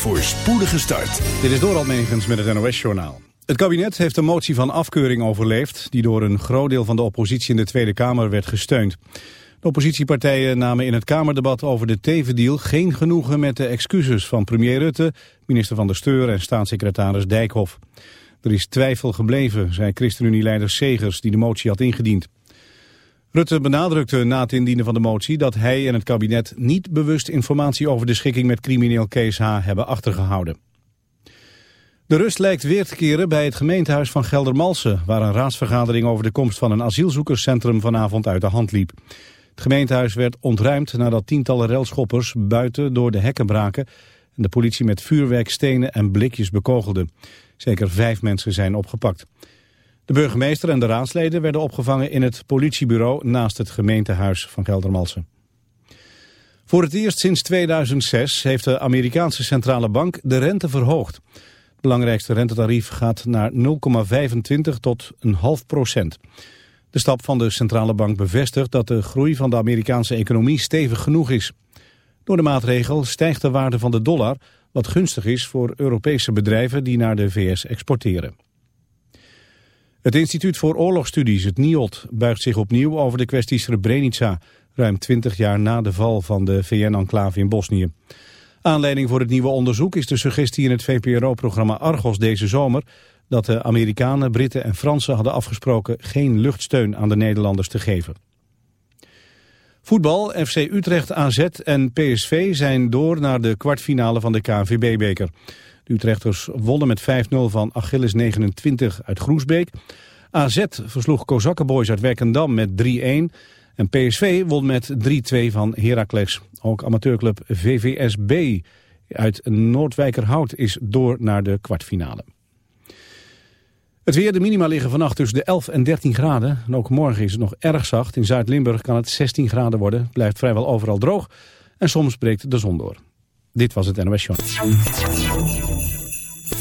voor spoedige start. Dit is Doral Megens met het NOS-journaal. Het kabinet heeft een motie van afkeuring overleefd... die door een groot deel van de oppositie in de Tweede Kamer werd gesteund. De oppositiepartijen namen in het Kamerdebat over de tevendeal... geen genoegen met de excuses van premier Rutte, minister van der Steur... en staatssecretaris Dijkhoff. Er is twijfel gebleven, zei ChristenUnie-leider Segers... die de motie had ingediend. Rutte benadrukte na het indienen van de motie dat hij en het kabinet niet bewust informatie over de schikking met crimineel Kees H. hebben achtergehouden. De rust lijkt weer te keren bij het gemeentehuis van Geldermalsen, waar een raadsvergadering over de komst van een asielzoekerscentrum vanavond uit de hand liep. Het gemeentehuis werd ontruimd nadat tientallen relschoppers buiten door de hekken braken en de politie met vuurwerk, stenen en blikjes bekogelde. Zeker vijf mensen zijn opgepakt. De burgemeester en de raadsleden werden opgevangen in het politiebureau naast het gemeentehuis van Geldermalsen. Voor het eerst sinds 2006 heeft de Amerikaanse centrale bank de rente verhoogd. Het belangrijkste rentetarief gaat naar 0,25 tot een half procent. De stap van de centrale bank bevestigt dat de groei van de Amerikaanse economie stevig genoeg is. Door de maatregel stijgt de waarde van de dollar, wat gunstig is voor Europese bedrijven die naar de VS exporteren. Het Instituut voor Oorlogsstudies, het NIOD, buigt zich opnieuw over de kwestie Srebrenica, ruim 20 jaar na de val van de VN-enclave in Bosnië. Aanleiding voor het nieuwe onderzoek is de suggestie in het VPRO-programma Argos deze zomer dat de Amerikanen, Britten en Fransen hadden afgesproken geen luchtsteun aan de Nederlanders te geven. Voetbal, FC Utrecht, AZ en PSV zijn door naar de kwartfinale van de KNVB-beker. Utrechters wonnen met 5-0 van Achilles 29 uit Groesbeek. AZ versloeg Kozakkenboys uit Werkendam met 3-1. En PSV won met 3-2 van Heracles. Ook amateurclub VVSB uit Noordwijkerhout is door naar de kwartfinale. Het weer, de minima liggen vannacht tussen de 11 en 13 graden. En ook morgen is het nog erg zacht. In Zuid-Limburg kan het 16 graden worden. Blijft vrijwel overal droog. En soms breekt de zon door. Dit was het NOS Show.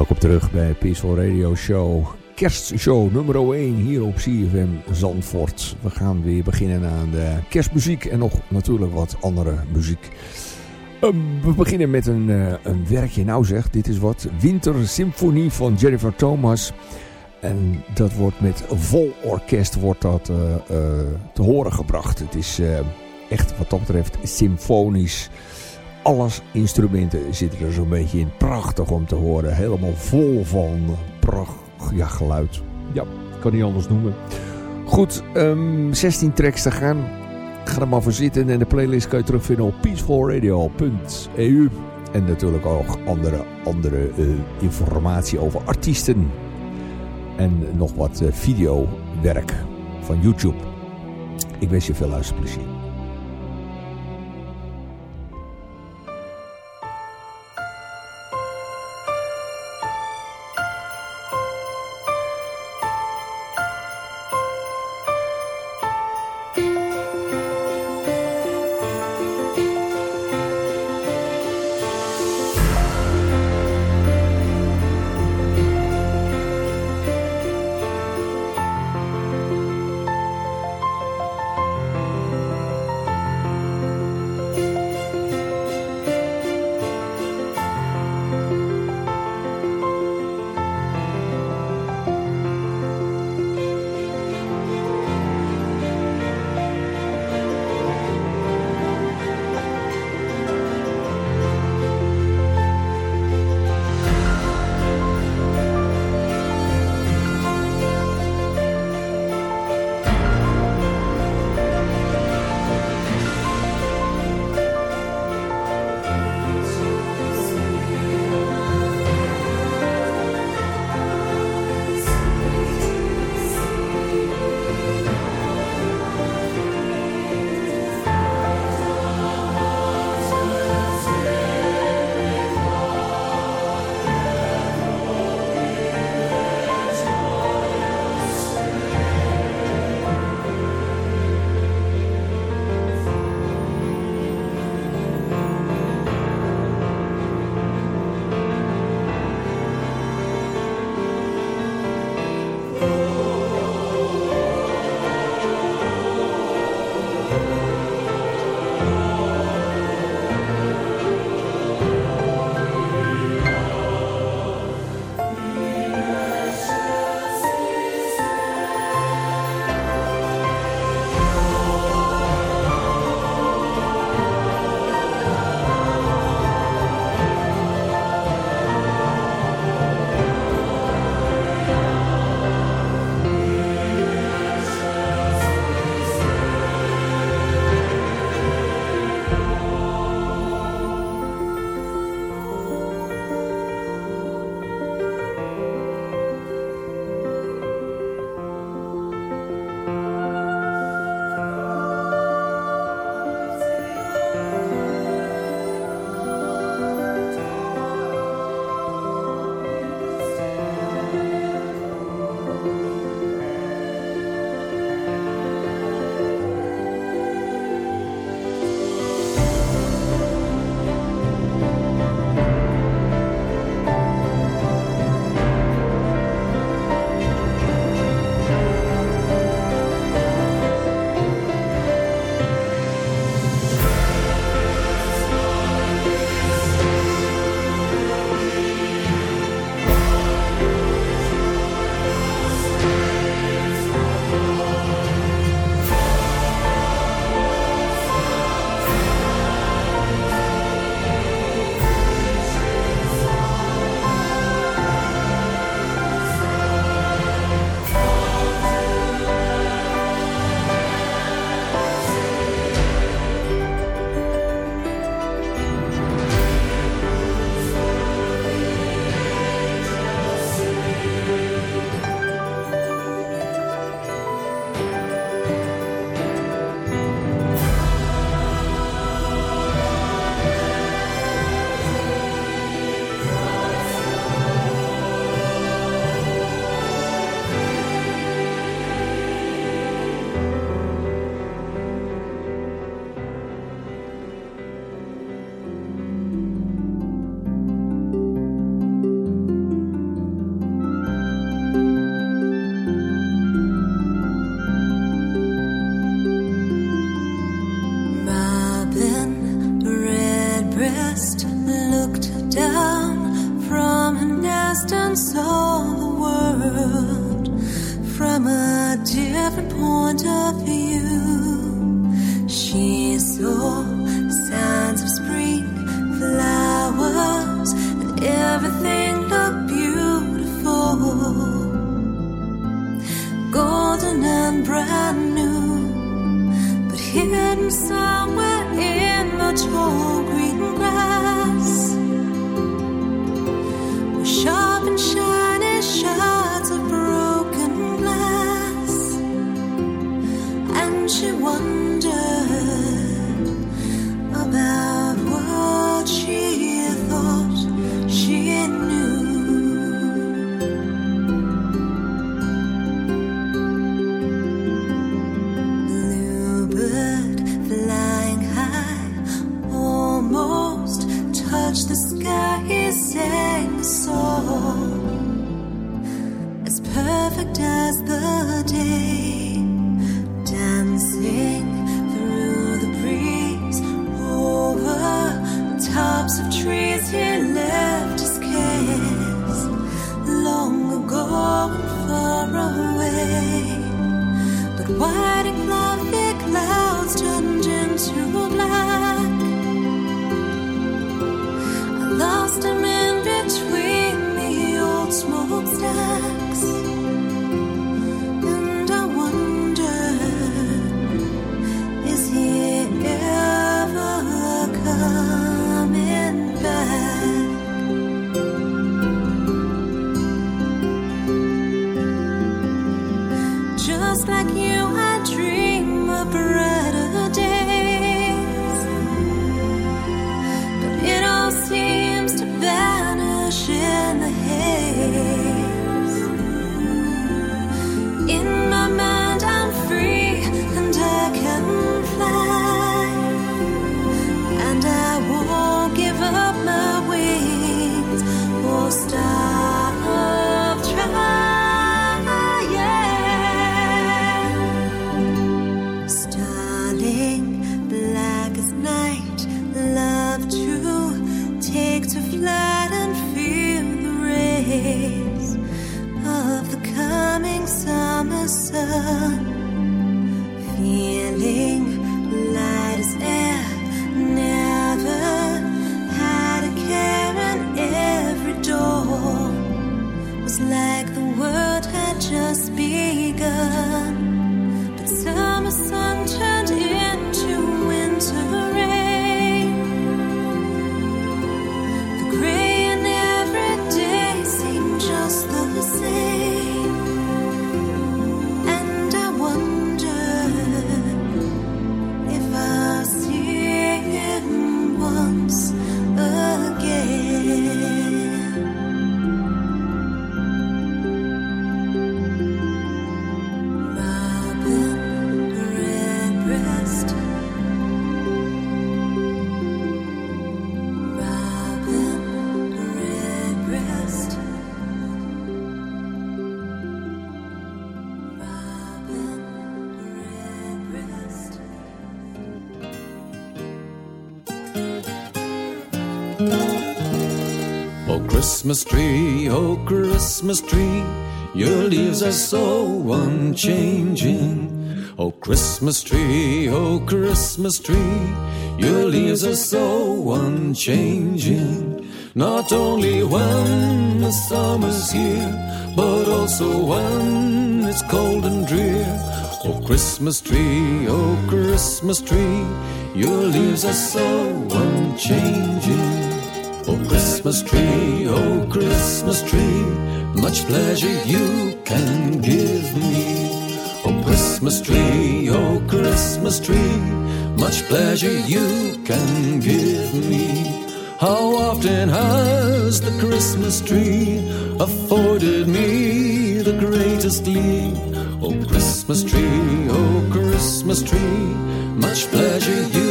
Welkom terug bij Peaceful Radio Show. Kerstshow nummer 1 hier op CFM Zandvoort. We gaan weer beginnen aan de kerstmuziek en nog natuurlijk wat andere muziek. Ehm, we beginnen met een, uh, een werkje, nou zeg, dit is wat. Winter Symfonie van Jennifer Thomas. En dat wordt met vol orkest wordt dat, uh, uh, te horen gebracht. Het is echt wat dat betreft symfonisch alles instrumenten zitten er zo'n beetje in. Prachtig om te horen. Helemaal vol van pracht, ja, geluid. Ja, kan niet anders noemen. Goed, um, ehm, 16 tracks te gaan. Ga er maar voor zitten. En de playlist kan je terugvinden op peacefulradio.eu. En natuurlijk ook andere, andere uh, informatie over artiesten. En nog wat uh, videowerk van YouTube. Ik wens je veel luisterplezier. Christmas tree, oh Christmas tree, your leaves are so unchanging. Oh Christmas tree, oh Christmas tree, your leaves are so unchanging. Not only when the summer's here, but also when it's cold and drear. Oh Christmas tree, oh Christmas tree, your leaves are so unchanging. Christmas tree, oh Christmas tree, much pleasure you can give me. Oh Christmas tree, oh Christmas tree, much pleasure you can give me. How often has the Christmas tree afforded me the greatest glee? Oh Christmas tree, oh Christmas tree, much pleasure you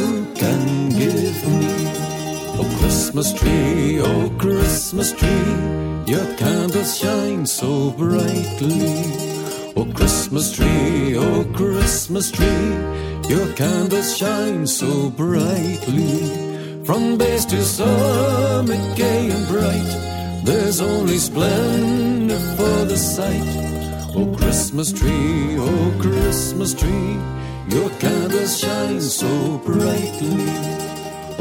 Christmas tree, oh Christmas tree, your candles shine so brightly. Oh Christmas tree, oh Christmas tree, your candles shine so brightly. From base to summit, gay and bright, there's only splendor for the sight. Oh, Christmas tree, oh, Christmas tree, your candles shine so brightly.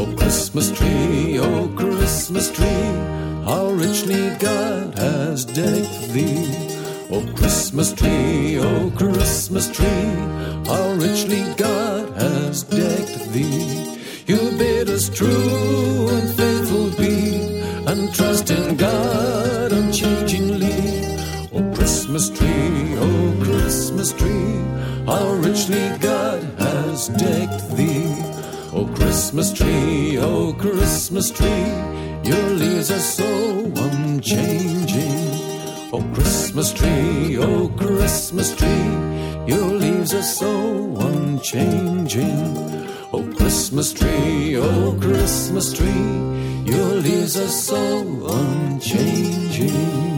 Oh, Christmas tree, oh, Christmas tree, how richly God has decked thee. Oh, Christmas tree, oh, Christmas tree, how richly God has decked thee. You bid us true and faithful be, and trust in God unchangingly. Oh, Christmas tree, oh, Christmas tree, how richly God has decked thee. Oh, Christmas tree, oh, Christmas tree, your leaves are so unchanging. Oh, Christmas tree, oh, Christmas tree, your leaves are so unchanging. Oh, Christmas tree, oh, Christmas tree, your leaves are so unchanging.